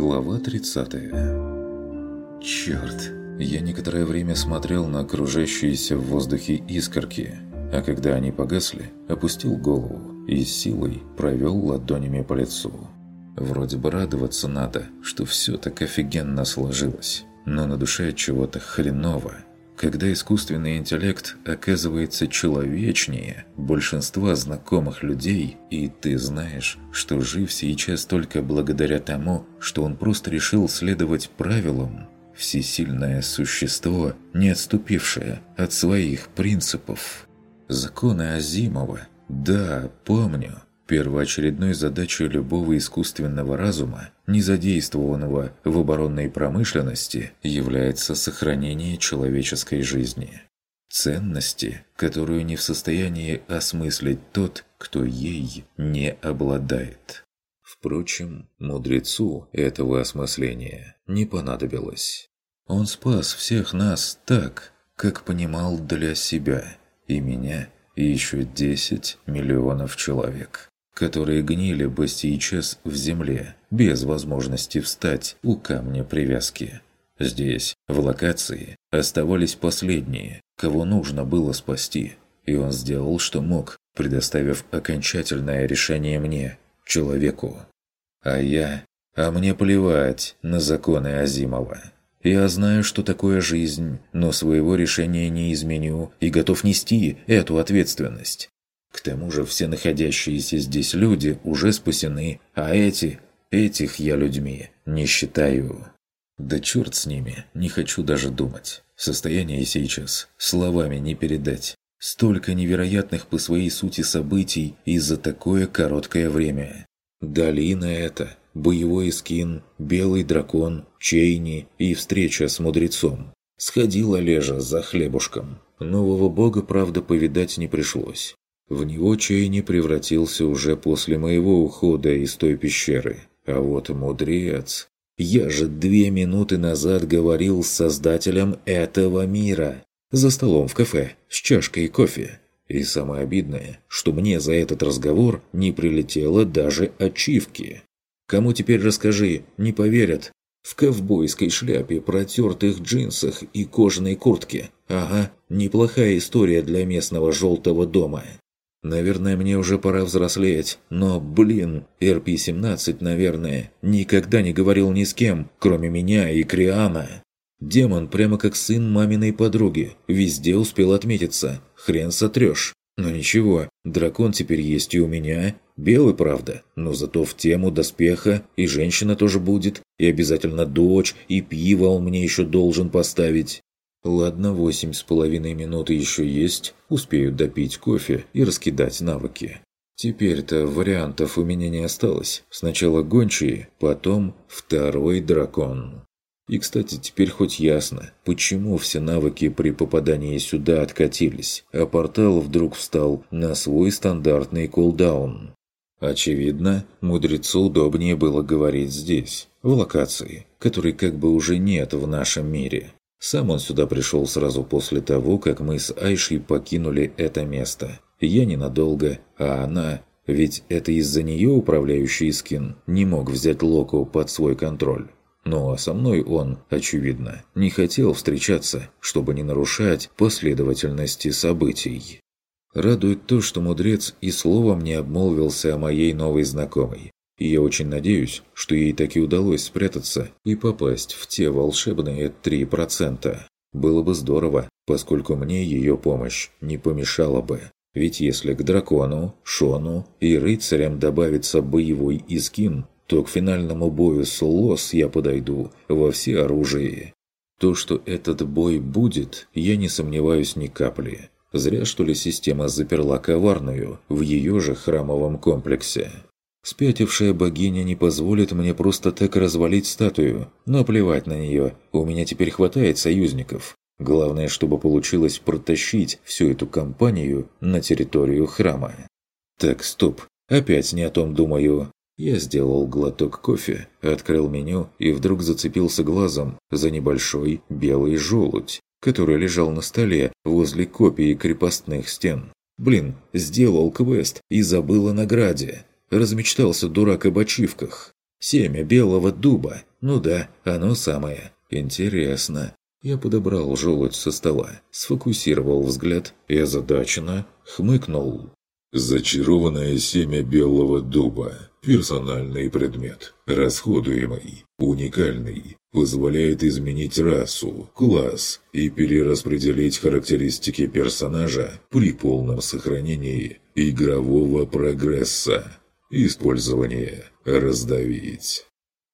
Глава 30 Черт! Я некоторое время смотрел на окружающиеся в воздухе искорки, а когда они погасли, опустил голову и силой провел ладонями по лицу. Вроде бы радоваться надо, что все так офигенно сложилось, но на душе чего-то хреново – когда искусственный интеллект оказывается человечнее большинства знакомых людей, и ты знаешь, что жив сейчас только благодаря тому, что он просто решил следовать правилам, всесильное существо, не отступившее от своих принципов. Законы Азимова, да, помню – Первоочередной задачей любого искусственного разума, не задействованного в оборонной промышленности, является сохранение человеческой жизни. Ценности, которую не в состоянии осмыслить тот, кто ей не обладает. Впрочем, мудрецу этого осмысления не понадобилось. Он спас всех нас так, как понимал для себя, и меня, и еще 10 миллионов человек которые гнили бы сейчас в земле, без возможности встать у камня привязки. Здесь, в локации, оставались последние, кого нужно было спасти, и он сделал, что мог, предоставив окончательное решение мне, человеку. А я... А мне плевать на законы Азимова. Я знаю, что такое жизнь, но своего решения не изменю и готов нести эту ответственность. К тому же все находящиеся здесь люди уже спасены, а эти, этих я людьми не считаю. Да черт с ними, не хочу даже думать. Состояние сейчас словами не передать. Столько невероятных по своей сути событий и за такое короткое время. Долина эта, боевой скин, белый дракон, чейни и встреча с мудрецом. Сходила лежа за хлебушком. Нового бога, правда, повидать не пришлось. В него Чейни превратился уже после моего ухода из той пещеры. А вот мудрец... Я же две минуты назад говорил с создателем этого мира. За столом в кафе, с чашкой кофе. И самое обидное, что мне за этот разговор не прилетело даже ачивки. Кому теперь расскажи, не поверят. В ковбойской шляпе, протертых джинсах и кожаной куртке. Ага, неплохая история для местного желтого дома. Наверное, мне уже пора взрослеть, но, блин, РП-17, наверное, никогда не говорил ни с кем, кроме меня и Криана. Демон прямо как сын маминой подруги, везде успел отметиться, хрен сотрешь. Но ничего, дракон теперь есть и у меня, белый, правда, но зато в тему доспеха и женщина тоже будет, и обязательно дочь, и пиво он мне еще должен поставить. Ладно, восемь с половиной минут еще есть, успею допить кофе и раскидать навыки. Теперь-то вариантов у меня не осталось. Сначала гончие, потом второй дракон. И, кстати, теперь хоть ясно, почему все навыки при попадании сюда откатились, а портал вдруг встал на свой стандартный кулдаун. Очевидно, мудрецу удобнее было говорить здесь, в локации, которой как бы уже нет в нашем мире. Сам он сюда пришел сразу после того, как мы с Айшей покинули это место. Я ненадолго, а она... Ведь это из-за нее управляющий скин не мог взять Локу под свой контроль. Ну а со мной он, очевидно, не хотел встречаться, чтобы не нарушать последовательности событий. Радует то, что мудрец и словом не обмолвился о моей новой знакомой. И я очень надеюсь, что ей таки удалось спрятаться и попасть в те волшебные 3%. Было бы здорово, поскольку мне ее помощь не помешала бы. Ведь если к дракону, шону и рыцарям добавится боевой искин, то к финальному бою с Лос я подойду во все оружие. То, что этот бой будет, я не сомневаюсь ни капли. Зря, что ли, система заперла коварную в ее же храмовом комплексе. Спятившая богиня не позволит мне просто так развалить статую, но плевать на нее, у меня теперь хватает союзников. Главное, чтобы получилось протащить всю эту компанию на территорию храма. Так, стоп, опять не о том думаю. Я сделал глоток кофе, открыл меню и вдруг зацепился глазом за небольшой белый желудь, который лежал на столе возле копии крепостных стен. Блин, сделал квест и забыл о награде. Размечтался дурак об ачивках. Семя белого дуба. Ну да, оно самое. Интересно. Я подобрал желудь со стола, сфокусировал взгляд и озадаченно хмыкнул. Зачарованное семя белого дуба. Персональный предмет. Расходуемый. Уникальный. Позволяет изменить расу, класс и перераспределить характеристики персонажа при полном сохранении игрового прогресса. Использование. Раздавить.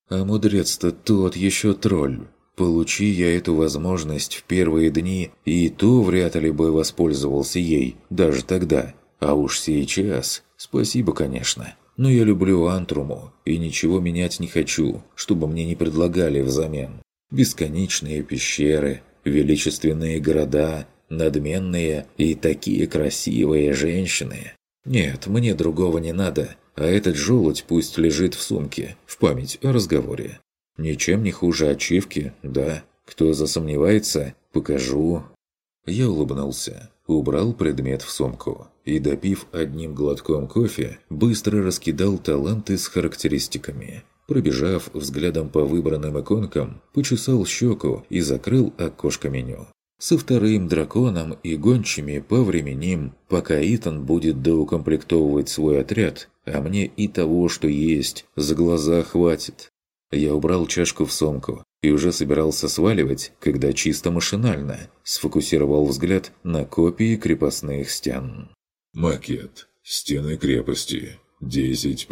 А мудрец-то тот еще тролль. Получи я эту возможность в первые дни, и то вряд ли бы воспользовался ей, даже тогда. А уж сейчас, спасибо, конечно. Но я люблю Антруму, и ничего менять не хочу, чтобы мне не предлагали взамен. Бесконечные пещеры, величественные города, надменные и такие красивые женщины. Нет, мне другого не надо, а этот желудь пусть лежит в сумке, в память о разговоре. Ничем не хуже ачивки, да. Кто засомневается, покажу. Я улыбнулся, убрал предмет в сумку и, допив одним глотком кофе, быстро раскидал таланты с характеристиками. Пробежав взглядом по выбранным иконкам, почесал щеку и закрыл окошко меню. Со вторым драконом и гончими повременим, пока Итан будет доукомплектовывать свой отряд, а мне и того, что есть, за глаза хватит. Я убрал чашку в сумку и уже собирался сваливать, когда чисто машинально сфокусировал взгляд на копии крепостных стен. Макет. Стены крепости. 10++.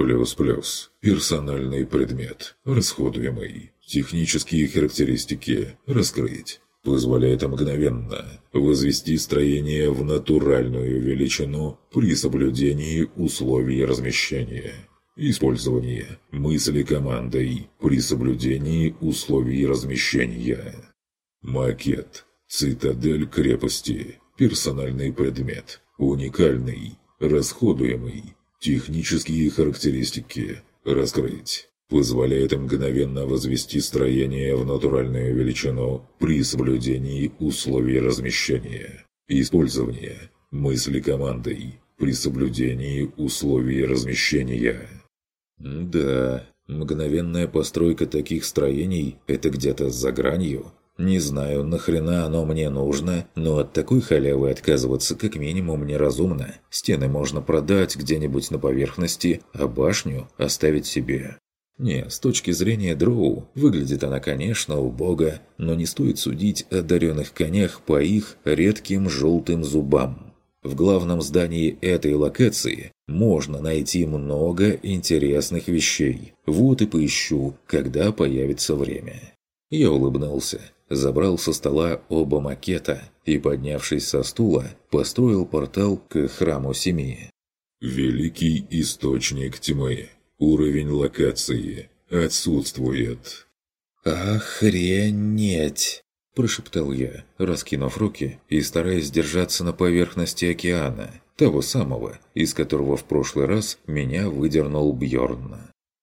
Персональный предмет. Расходуемый. Технические характеристики. Раскрыть. Позволяет мгновенно возвести строение в натуральную величину при соблюдении условий размещения. Использование мысли командой при соблюдении условий размещения. Макет. Цитадель крепости. Персональный предмет. Уникальный. Расходуемый. Технические характеристики. Раскрыть. Позволяет мгновенно возвести строение в натуральную величину при соблюдении условий размещения. Использование мысли командой при соблюдении условий размещения. Да, мгновенная постройка таких строений – это где-то за гранью. Не знаю, нахрена оно мне нужно, но от такой халявы отказываться как минимум неразумно. Стены можно продать где-нибудь на поверхности, а башню оставить себе. Не, с точки зрения дроу, выглядит она, конечно, убого, но не стоит судить о даренных конях по их редким желтым зубам. В главном здании этой локации можно найти много интересных вещей. Вот и поищу, когда появится время. Я улыбнулся, забрал со стола оба макета и, поднявшись со стула, построил портал к храму Семи. «Великий источник тьмы. Уровень локации. Отсутствует». «Охренеть!» – прошептал я, раскинув руки и стараясь держаться на поверхности океана, того самого, из которого в прошлый раз меня выдернул Бьорн.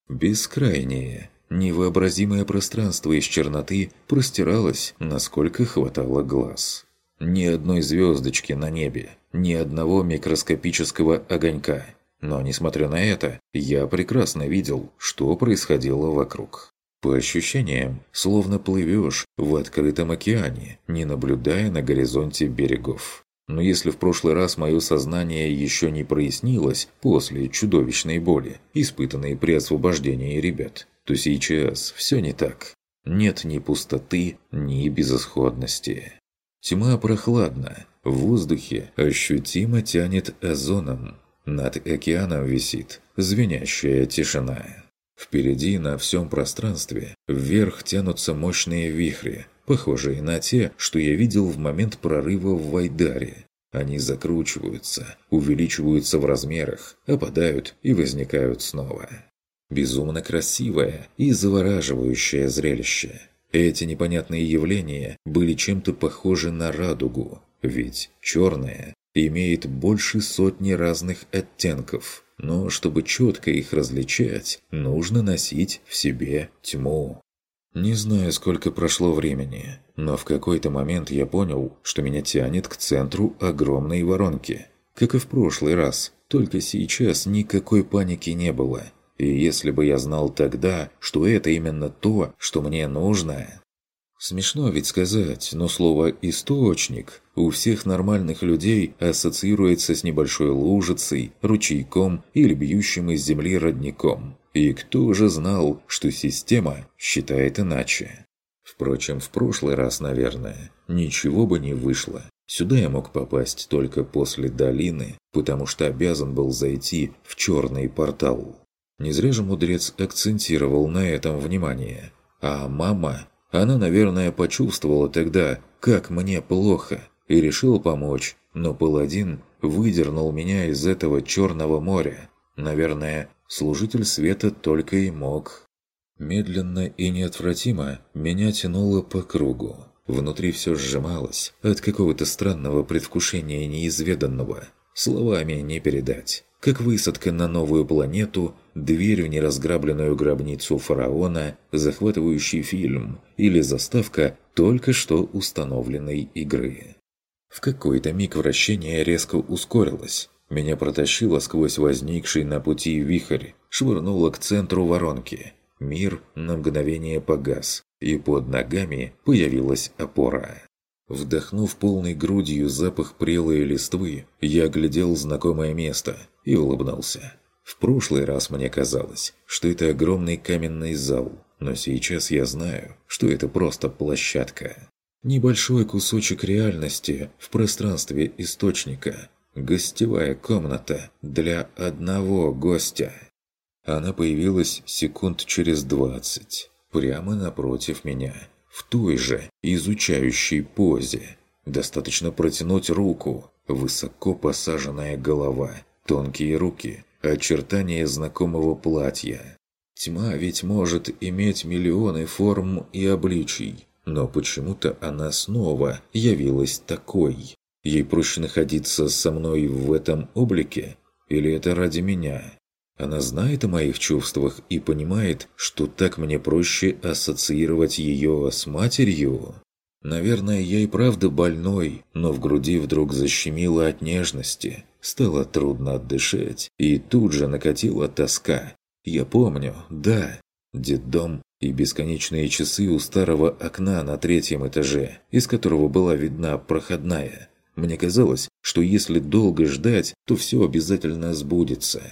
Бескрайнее, невообразимое пространство из черноты простиралось, насколько хватало глаз. Ни одной звездочки на небе, ни одного микроскопического огонька. Но, несмотря на это, я прекрасно видел, что происходило вокруг. По ощущениям, словно плывешь в открытом океане, не наблюдая на горизонте берегов. Но если в прошлый раз мое сознание еще не прояснилось после чудовищной боли, испытанной при освобождении ребят, то сейчас все не так. Нет ни пустоты, ни безысходности. Тьма прохладна, в воздухе ощутимо тянет озоном. Над океаном висит звенящая тишина. Впереди на всем пространстве вверх тянутся мощные вихри, похожие на те, что я видел в момент прорыва в Вайдаре. Они закручиваются, увеличиваются в размерах, опадают и возникают снова. Безумно красивое и завораживающее зрелище. Эти непонятные явления были чем-то похожи на радугу, ведь черное имеет больше сотни разных оттенков – но чтобы четко их различать, нужно носить в себе тьму. Не знаю, сколько прошло времени, но в какой-то момент я понял, что меня тянет к центру огромной воронки. Как и в прошлый раз, только сейчас никакой паники не было. И если бы я знал тогда, что это именно то, что мне нужно... Смешно ведь сказать, но слово «источник» у всех нормальных людей ассоциируется с небольшой лужицей, ручейком или бьющим из земли родником. И кто же знал, что система считает иначе? Впрочем, в прошлый раз, наверное, ничего бы не вышло. Сюда я мог попасть только после долины, потому что обязан был зайти в черный портал. Не зря же мудрец акцентировал на этом внимание. А мама она, наверное, почувствовала тогда, как мне плохо, и решила помочь, но паладин выдернул меня из этого черного моря. Наверное, служитель света только и мог. Медленно и неотвратимо меня тянуло по кругу. Внутри все сжималось от какого-то странного предвкушения неизведанного. Словами не передать как высадка на новую планету, дверь в неразграбленную гробницу фараона, захватывающий фильм или заставка только что установленной игры. В какой-то миг вращение резко ускорилось. Меня протащило сквозь возникший на пути вихрь, швырнуло к центру воронки. Мир на мгновение погас, и под ногами появилась опора. Вдохнув полной грудью запах прелой листвы, я глядел знакомое место и улыбнулся. В прошлый раз мне казалось, что это огромный каменный зал, но сейчас я знаю, что это просто площадка. Небольшой кусочек реальности в пространстве источника. Гостевая комната для одного гостя. Она появилась секунд через двадцать, прямо напротив меня – в той же изучающей позе. Достаточно протянуть руку, высоко посаженная голова, тонкие руки, очертания знакомого платья. Тьма ведь может иметь миллионы форм и обличий, но почему-то она снова явилась такой. Ей проще находиться со мной в этом облике? Или это ради меня? Она знает о моих чувствах и понимает, что так мне проще ассоциировать ее с матерью. Наверное, я и правда больной, но в груди вдруг защемило от нежности. Стало трудно отдышать, и тут же накатила тоска. Я помню, да, детдом и бесконечные часы у старого окна на третьем этаже, из которого была видна проходная. Мне казалось, что если долго ждать, то все обязательно сбудется.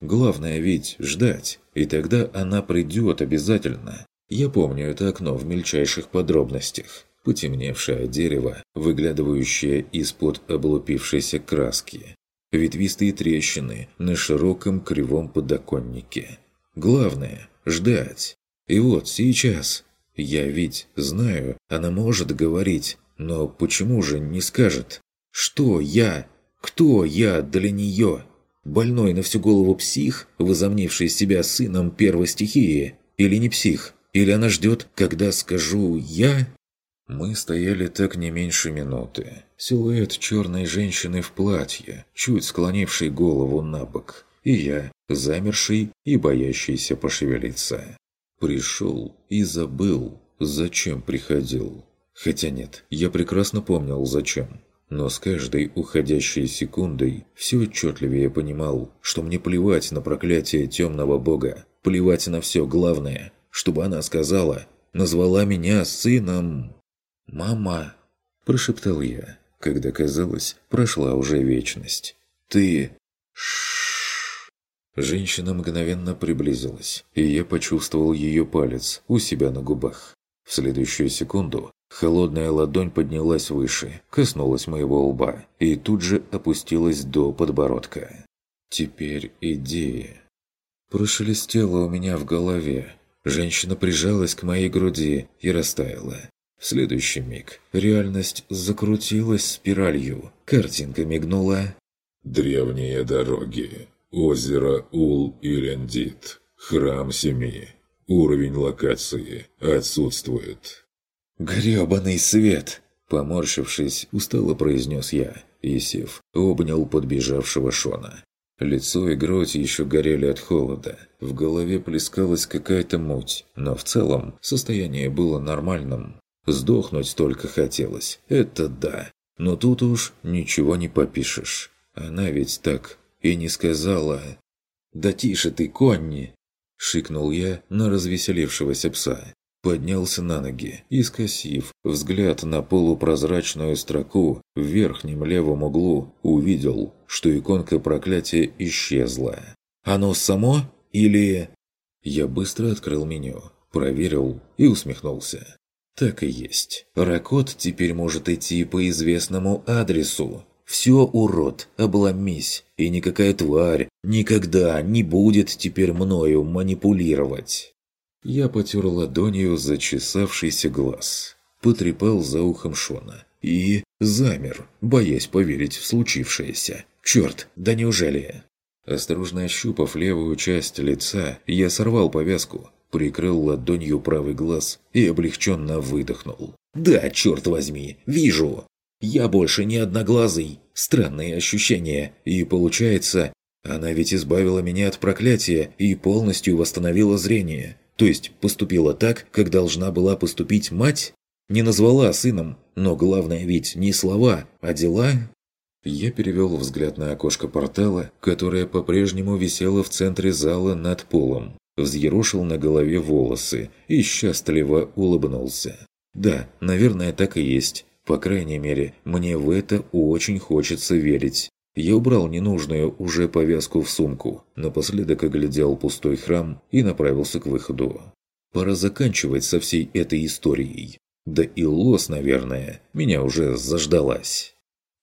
Главное ведь ждать, и тогда она придет обязательно. Я помню это окно в мельчайших подробностях. Потемневшее дерево, выглядывающее из-под облупившейся краски. Ветвистые трещины на широком кривом подоконнике. Главное – ждать. И вот сейчас. Я ведь знаю, она может говорить, но почему же не скажет? Что я? Кто я для нее? Больной на всю голову псих, возомнивший себя сыном первой стихии? Или не псих? Или она ждет, когда скажу «я»? Мы стояли так не меньше минуты. Силуэт черной женщины в платье, чуть склонивший голову на бок. И я, замерший и боящийся пошевелиться. Пришел и забыл, зачем приходил. Хотя нет, я прекрасно помнил, зачем. Но с каждой уходящей секундой все отчетливее понимал, что мне плевать на проклятие темного бога, плевать на все главное, чтобы она сказала, назвала меня сыном. «Мама!» – прошептал я, когда, казалось, прошла уже вечность. «Ты...» Ш Женщина мгновенно приблизилась, и я почувствовал ее палец у себя на губах. В следующую секунду Холодная ладонь поднялась выше, коснулась моего лба и тут же опустилась до подбородка. «Теперь иди». Прошелестело у меня в голове. Женщина прижалась к моей груди и растаяла. В следующий миг реальность закрутилась спиралью. Картинка мигнула. «Древние дороги. Озеро Ул-Илендит. Храм Семи. Уровень локации отсутствует». «Грёбаный свет!» Поморщившись, устало произнес я, и, сев, обнял подбежавшего Шона. Лицо и грудь еще горели от холода. В голове плескалась какая-то муть, но в целом состояние было нормальным. Сдохнуть только хотелось, это да. Но тут уж ничего не попишешь. Она ведь так и не сказала. «Да тише ты, Конни!» Шикнул я на развеселившегося пса. Поднялся на ноги и, скосив взгляд на полупрозрачную строку в верхнем левом углу, увидел, что иконка проклятия исчезла. «Оно само? Или...» Я быстро открыл меню, проверил и усмехнулся. Так и есть. Ракот теперь может идти по известному адресу. Все, урод, обломись, и никакая тварь никогда не будет теперь мною манипулировать. Я потер ладонью зачесавшийся глаз, потрепал за ухом Шона и замер, боясь поверить в случившееся. Черт, да неужели? Осторожно ощупав левую часть лица, я сорвал повязку, прикрыл ладонью правый глаз и облегченно выдохнул. «Да, черт возьми, вижу! Я больше не одноглазый. Странные ощущения. И получается, она ведь избавила меня от проклятия и полностью восстановила зрение. То есть поступила так, как должна была поступить мать? Не назвала сыном, но главное ведь не слова, а дела. Я перевел взгляд на окошко портала, которое по-прежнему висело в центре зала над полом взъерошил на голове волосы и счастливо улыбнулся. «Да, наверное, так и есть. По крайней мере, мне в это очень хочется верить». Я убрал ненужную уже повязку в сумку, напоследок оглядел пустой храм и направился к выходу. Пора заканчивать со всей этой историей. Да и лос, наверное, меня уже заждалась.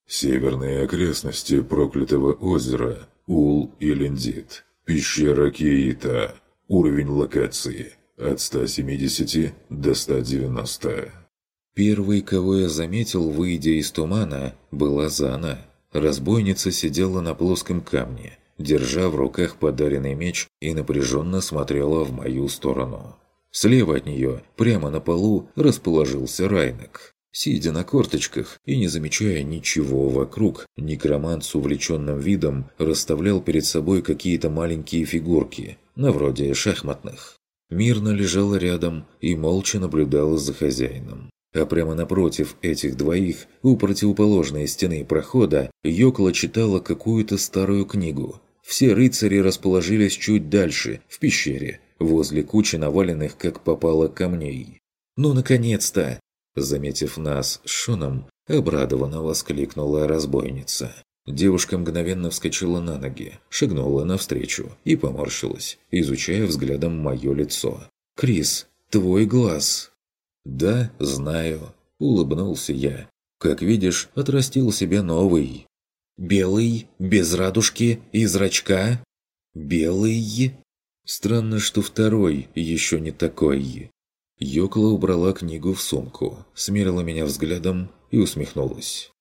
Северные окрестности проклятого озера Ул и Лендит. Пещера Киита. Уровень локации от 170 до 190. Первый, кого я заметил, выйдя из тумана, была Зана. Разбойница сидела на плоском камне, держа в руках подаренный меч и напряженно смотрела в мою сторону. Слева от нее, прямо на полу, расположился Райнек. Сидя на корточках и не замечая ничего вокруг, некромант с увлеченным видом расставлял перед собой какие-то маленькие фигурки, на вроде шахматных. Мирно лежала рядом и молча наблюдала за хозяином. А прямо напротив этих двоих, у противоположной стены прохода, Йокла читала какую-то старую книгу. Все рыцари расположились чуть дальше, в пещере, возле кучи наваленных как попало камней. «Ну, наконец-то!» Заметив нас с Шоном, обрадованно воскликнула разбойница. Девушка мгновенно вскочила на ноги, шагнула навстречу и поморщилась, изучая взглядом мое лицо. «Крис, твой глаз!» «Да, знаю», – улыбнулся я. «Как видишь, отрастил себе новый». «Белый, без радужки и зрачка?» «Белый?» «Странно, что второй еще не такой». Йокла убрала книгу в сумку, смерила меня взглядом и усмехнулась.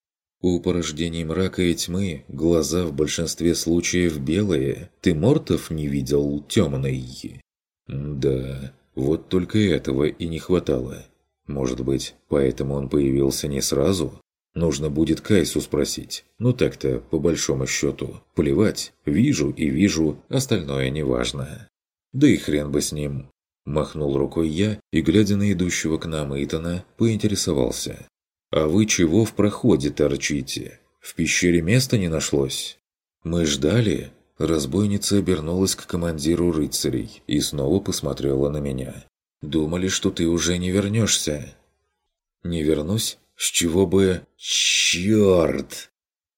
У порождений мрака и тьмы глаза в большинстве случаев белые. Ты мортов не видел темный? Да, вот только этого и не хватало. Может быть, поэтому он появился не сразу? Нужно будет Кайсу спросить. Ну так-то, по большому счету. Плевать, вижу и вижу, остальное неважно. Да и хрен бы с ним. Махнул рукой я и, глядя на идущего к нам Итана, поинтересовался. «А вы чего в проходе торчите? В пещере места не нашлось?» «Мы ждали?» Разбойница обернулась к командиру рыцарей и снова посмотрела на меня. «Думали, что ты уже не вернешься». «Не вернусь? С чего бы...» «Черт!»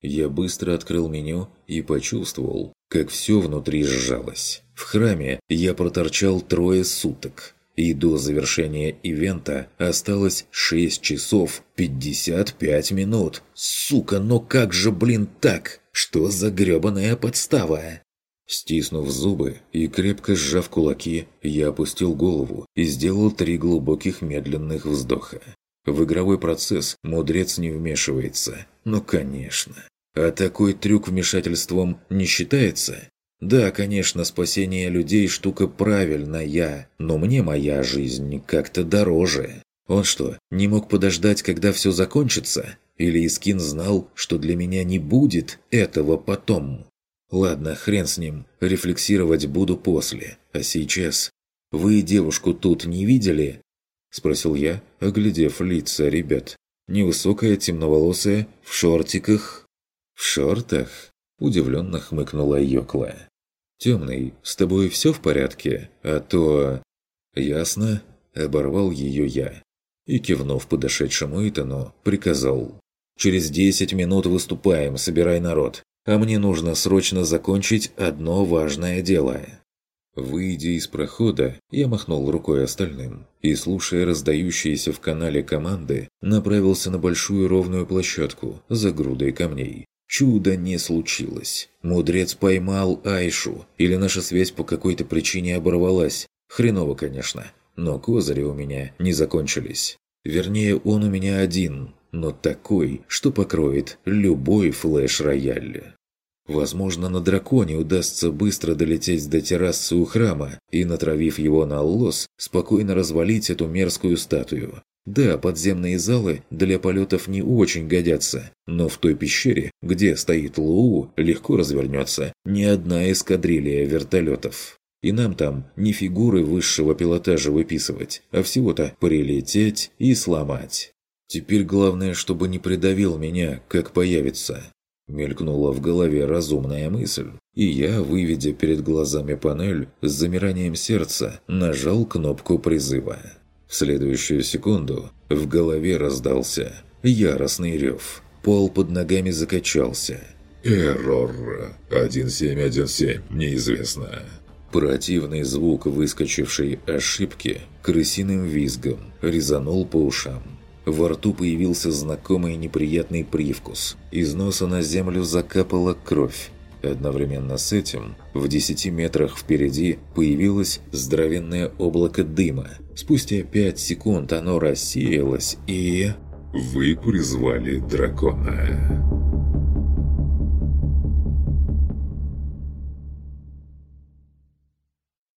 Я быстро открыл меню и почувствовал, как все внутри сжалось. В храме я проторчал трое суток, и до завершения ивента осталось 6 часов 55 минут. Сука, но как же, блин, так? Что за грёбаная подстава? Стиснув зубы и крепко сжав кулаки, я опустил голову и сделал три глубоких медленных вздоха. В игровой процесс мудрец не вмешивается. Ну, конечно. А такой трюк вмешательством не считается? Да, конечно, спасение людей штука правильная, но мне моя жизнь как-то дороже. Он что, не мог подождать, когда все закончится? Или Искин знал, что для меня не будет этого потом? Ладно, хрен с ним, рефлексировать буду после. А сейчас... Вы девушку тут не видели? Спросил я, оглядев лица ребят. Невысокая, темноволосая, в шортиках. В шортах? Удивленно хмыкнула Йокла. «Темный, с тобой все в порядке? А то...» «Ясно?» – оборвал ее я. И, кивнув подошедшему Итану, приказал. «Через десять минут выступаем, собирай народ. А мне нужно срочно закончить одно важное дело». Выйдя из прохода, я махнул рукой остальным и, слушая раздающиеся в канале команды, направился на большую ровную площадку за грудой камней. Чудо не случилось. Мудрец поймал Айшу, или наша связь по какой-то причине оборвалась. Хреново, конечно, но козыри у меня не закончились. Вернее, он у меня один, но такой, что покроет любой флеш-рояль. Возможно, на драконе удастся быстро долететь до террасы у храма и, натравив его на лос, спокойно развалить эту мерзкую статую. Да, подземные залы для полетов не очень годятся, но в той пещере, где стоит Лоу, легко развернется ни одна эскадрилья вертолетов. И нам там не фигуры высшего пилотажа выписывать, а всего-то прилететь и сломать. Теперь главное, чтобы не придавил меня, как появится. Мелькнула в голове разумная мысль, и я, выведя перед глазами панель, с замиранием сердца нажал кнопку призыва. В следующую секунду в голове раздался яростный рев. Пол под ногами закачался. «Эррор. 1717. Неизвестно». Противный звук выскочившей ошибки крысиным визгом резанул по ушам. Во рту появился знакомый неприятный привкус. Из носа на землю закапала кровь. Одновременно с этим в десяти метрах впереди появилось здоровенное облако дыма. Спустя пять секунд оно рассеялось и... «Вы призвали дракона».